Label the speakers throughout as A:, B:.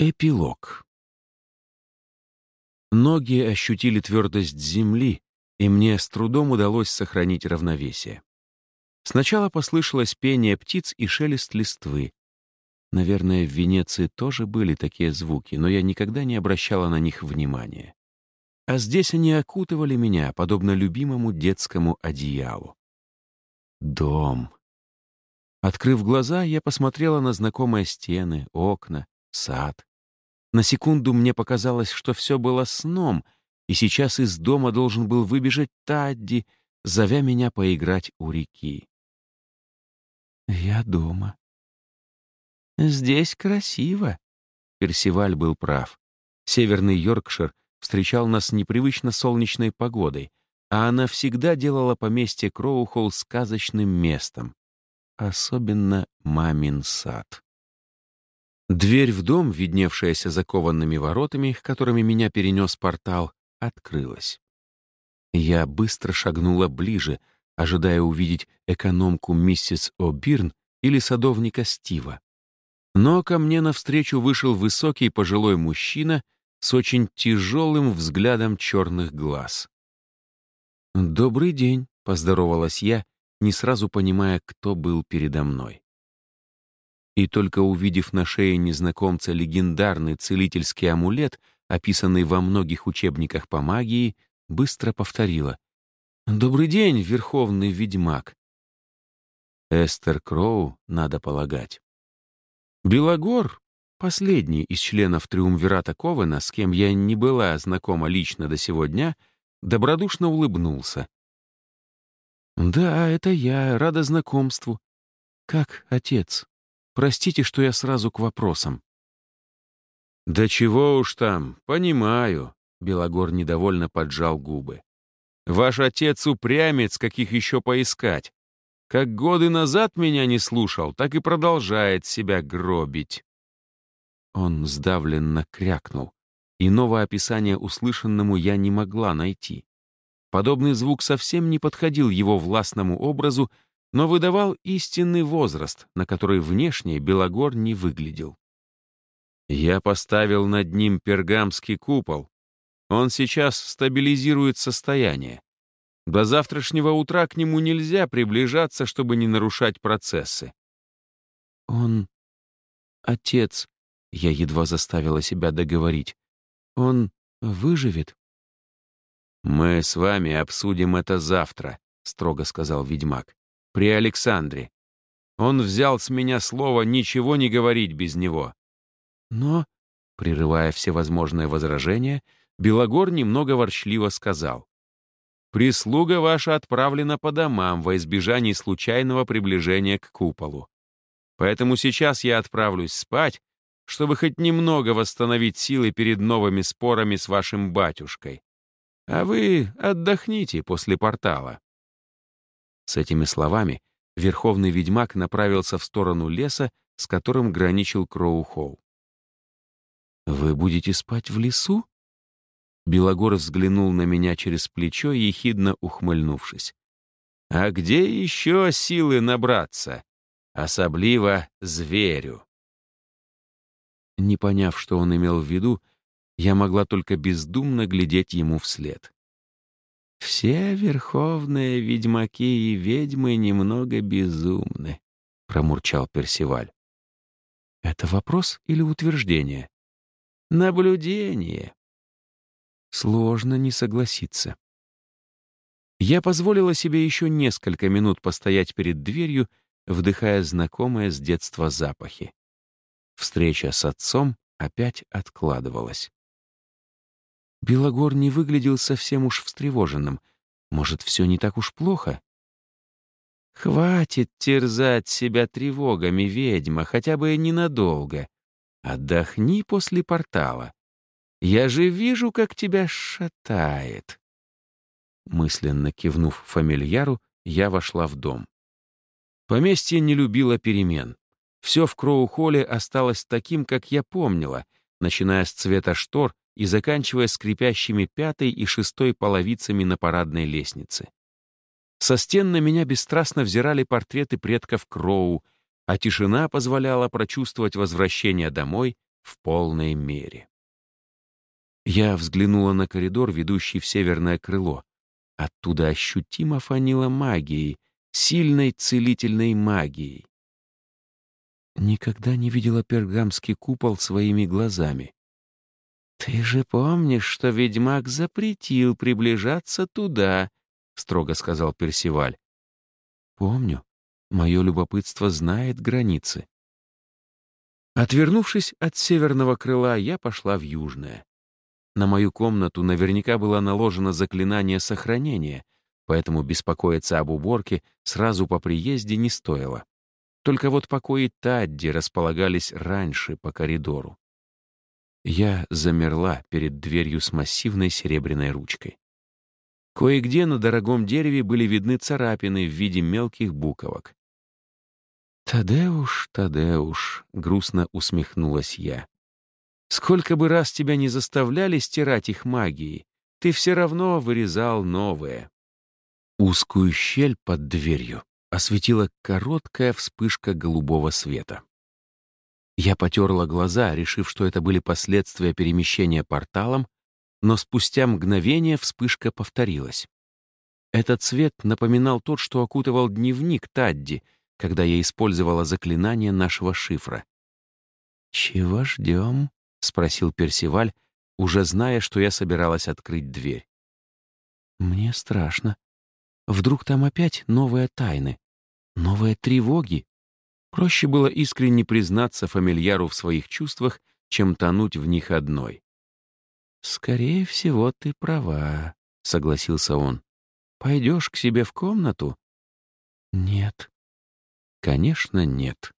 A: Эпилог. Ноги ощутили твердость земли, и мне с трудом удалось сохранить равновесие. Сначала послышалось пение птиц и шелест листвы. Наверное, в Венеции тоже были такие звуки, но я никогда не обращала на них внимания. А здесь они окутывали меня, подобно любимому детскому одеялу. Дом. Открыв глаза, я посмотрела на знакомые стены, окна, сад. На секунду мне показалось, что все было сном, и сейчас из дома должен был выбежать Тадди, зовя меня поиграть у реки. Я дома. Здесь красиво. Персиваль был прав. Северный Йоркшир встречал нас непривычно солнечной погодой, а она всегда делала поместье Кроухолл сказочным местом. Особенно мамин сад. Дверь в дом, видневшаяся закованными воротами, которыми меня перенес портал, открылась. Я быстро шагнула ближе, ожидая увидеть экономку миссис О'Бирн или садовника Стива. Но ко мне навстречу вышел высокий пожилой мужчина с очень тяжелым взглядом черных глаз. «Добрый день», — поздоровалась я, не сразу понимая, кто был передо мной и только увидев на шее незнакомца легендарный целительский амулет, описанный во многих учебниках по магии, быстро повторила. «Добрый день, верховный ведьмак!» Эстер Кроу, надо полагать. Белогор, последний из членов Триумвирата Ковена, с кем я не была знакома лично до сего дня, добродушно улыбнулся. «Да, это я, рада знакомству. Как отец?» Простите, что я сразу к вопросам». «Да чего уж там, понимаю», — Белогор недовольно поджал губы. «Ваш отец упрямец, каких еще поискать. Как годы назад меня не слушал, так и продолжает себя гробить». Он сдавленно крякнул. Иного описания услышанному я не могла найти. Подобный звук совсем не подходил его властному образу но выдавал истинный возраст, на который внешне Белогор не выглядел. Я поставил над ним пергамский купол. Он сейчас стабилизирует состояние. До завтрашнего утра к нему нельзя приближаться, чтобы не нарушать процессы. Он... Отец... Я едва заставила себя договорить. Он выживет? «Мы с вами обсудим это завтра», — строго сказал ведьмак при Александре. Он взял с меня слово ничего не говорить без него. Но, прерывая всевозможные возражения, Белогор немного ворчливо сказал. «Прислуга ваша отправлена по домам во избежание случайного приближения к куполу. Поэтому сейчас я отправлюсь спать, чтобы хоть немного восстановить силы перед новыми спорами с вашим батюшкой. А вы отдохните после портала». С этими словами верховный ведьмак направился в сторону леса, с которым граничил Кроу-Холл. «Вы будете спать в лесу?» Белогор взглянул на меня через плечо, ехидно ухмыльнувшись. «А где еще силы набраться? Особливо зверю». Не поняв, что он имел в виду, я могла только бездумно глядеть ему вслед. «Все верховные ведьмаки и ведьмы немного безумны», — промурчал Персиваль. «Это вопрос или утверждение?» «Наблюдение». Сложно не согласиться. Я позволила себе еще несколько минут постоять перед дверью, вдыхая знакомые с детства запахи. Встреча с отцом опять откладывалась. Белогор не выглядел совсем уж встревоженным. Может, все не так уж плохо? «Хватит терзать себя тревогами, ведьма, хотя бы ненадолго. Отдохни после портала. Я же вижу, как тебя шатает». Мысленно кивнув фамильяру, я вошла в дом. Поместье не любило перемен. Все в Кроу-холле осталось таким, как я помнила, начиная с цвета штор и заканчивая скрипящими пятой и шестой половицами на парадной лестнице. Со стен на меня бесстрастно взирали портреты предков Кроу, а тишина позволяла прочувствовать возвращение домой в полной мере. Я взглянула на коридор, ведущий в северное крыло. Оттуда ощутимо фанило магией, сильной целительной магией. Никогда не видела пергамский купол своими глазами. «Ты же помнишь, что ведьмак запретил приближаться туда», — строго сказал Персиваль. «Помню. Мое любопытство знает границы». Отвернувшись от северного крыла, я пошла в южное. На мою комнату наверняка было наложено заклинание сохранения, поэтому беспокоиться об уборке сразу по приезде не стоило. Только вот покои Тадди располагались раньше по коридору. Я замерла перед дверью с массивной серебряной ручкой. Кое-где на дорогом дереве были видны царапины в виде мелких буковок. «Тадеуш, Тадеуш», — грустно усмехнулась я. Сколько бы раз тебя не заставляли стирать их магией, ты все равно вырезал новое. Узкую щель под дверью осветила короткая вспышка голубого света. Я потерла глаза, решив, что это были последствия перемещения порталом, но спустя мгновение вспышка повторилась. Этот цвет напоминал тот, что окутывал дневник Тадди, когда я использовала заклинание нашего шифра. «Чего ждем?» — спросил Персиваль, уже зная, что я собиралась открыть дверь. «Мне страшно. Вдруг там опять новые тайны, новые тревоги?» Проще было искренне признаться фамильяру в своих чувствах, чем тонуть в них одной. «Скорее всего, ты права», — согласился он. «Пойдешь к себе в комнату?» «Нет». «Конечно, нет».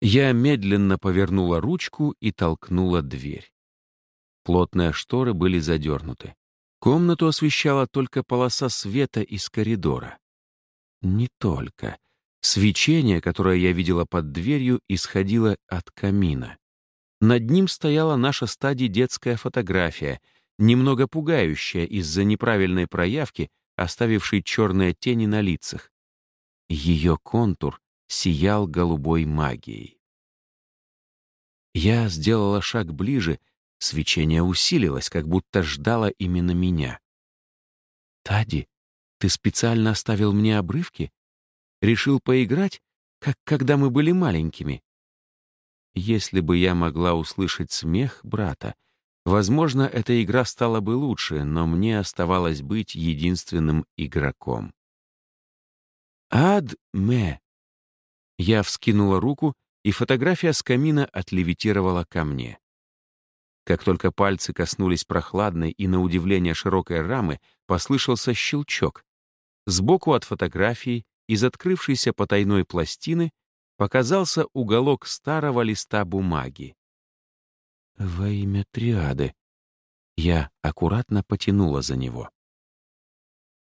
A: Я медленно повернула ручку и толкнула дверь. Плотные шторы были задернуты. Комнату освещала только полоса света из коридора. Не только. Свечение, которое я видела под дверью, исходило от камина. Над ним стояла наша стадия детская фотография, немного пугающая из-за неправильной проявки, оставившей черные тени на лицах. Ее контур сиял голубой магией. Я сделала шаг ближе, свечение усилилось, как будто ждало именно меня. «Тади, ты специально оставил мне обрывки? Решил поиграть, как когда мы были маленькими?» Если бы я могла услышать смех брата, возможно, эта игра стала бы лучше, но мне оставалось быть единственным игроком. «Ад-ме!» Я вскинула руку, и фотография с камина отлевитировала ко мне. Как только пальцы коснулись прохладной и, на удивление, широкой рамы, послышался щелчок. Сбоку от фотографии, из открывшейся потайной пластины, показался уголок старого листа бумаги. «Во имя триады». Я аккуратно потянула за него.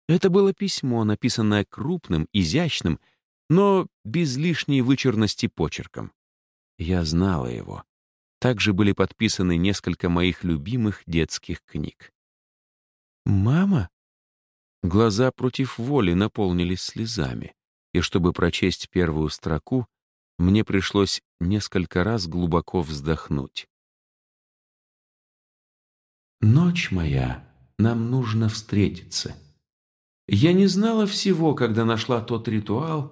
A: Это было письмо, написанное крупным, изящным, но без лишней вычурности почерком. Я знала его. Также были подписаны несколько моих любимых детских книг. «Мама?» Глаза против воли наполнились слезами, и чтобы прочесть первую строку, мне пришлось несколько раз глубоко вздохнуть. «Ночь моя, нам нужно встретиться. Я не знала всего, когда нашла тот ритуал,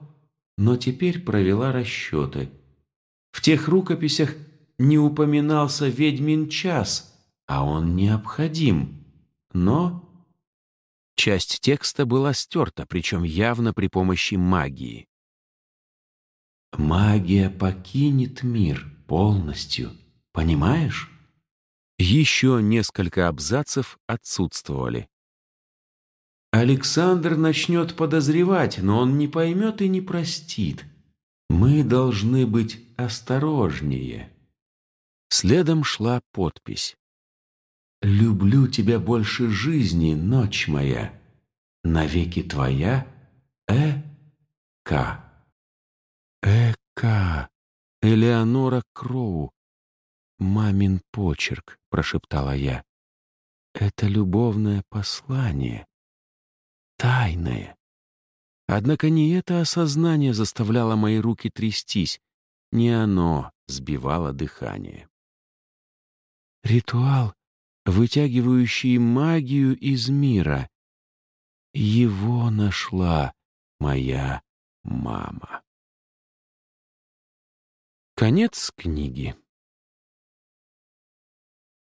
A: но теперь провела расчеты. В тех рукописях не упоминался ведьмин час, а он необходим. Но часть текста была стерта, причем явно при помощи магии. «Магия покинет мир полностью, понимаешь?» Еще несколько абзацев отсутствовали. Александр начнет подозревать, но он не поймет и не простит. Мы должны быть осторожнее. Следом шла подпись. «Люблю тебя больше жизни, ночь моя. Навеки твоя Э. К». Э. К. Элеонора Кроу. «Мамин почерк», — прошептала я. «Это любовное послание» тайное. Однако не это осознание заставляло мои руки трястись, не оно сбивало дыхание. Ритуал, вытягивающий магию из мира. Его нашла моя мама. Конец книги.